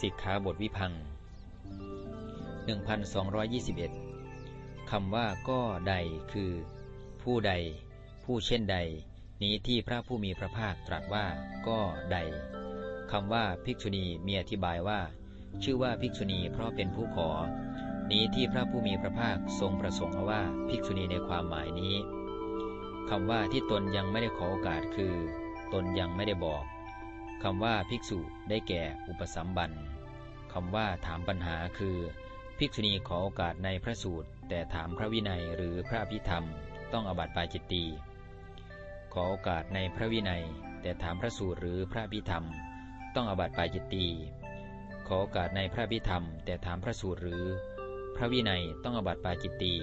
สิกขาบทวิพัง 1221 คำว่าก็ใดคือ ผู้ใด ผู้เช่นใด นี้ที่พระผู้มีพระภาคตรัสว่าก็ใดคำว่าภิกษุณีมีอธิบายว่า ชื่อว่าภิกษุณีเพราะเป็นผู้ขอ นี้ที่พระผู้มีพระภาคทรงประสงค์เอาว่าภิกษุณีในความหมายนี้คำว่าที่ตนยังไม่ได้ขอโอกาสคือ ตนยังไม่ได้บอก คำว่าภิกษุได้แก่อุปสัมบันคำว่าถามปัญหาคือ ภิกษุณีขอโอกาสในพระสูตร แต่ถามพระวินัยหรือพระอภิธรรม ต้องอบัติปาจิตตีขอโอกาสในพระวินัย แต่ถามพระสูตรหรือพระอภิธรรม ต้องอบัติปาจิตตีขอโอกาสในพระอภิธรรม แต่ถามพระสูตรหรือ พระวินัยต้องอบัติปาจิตตี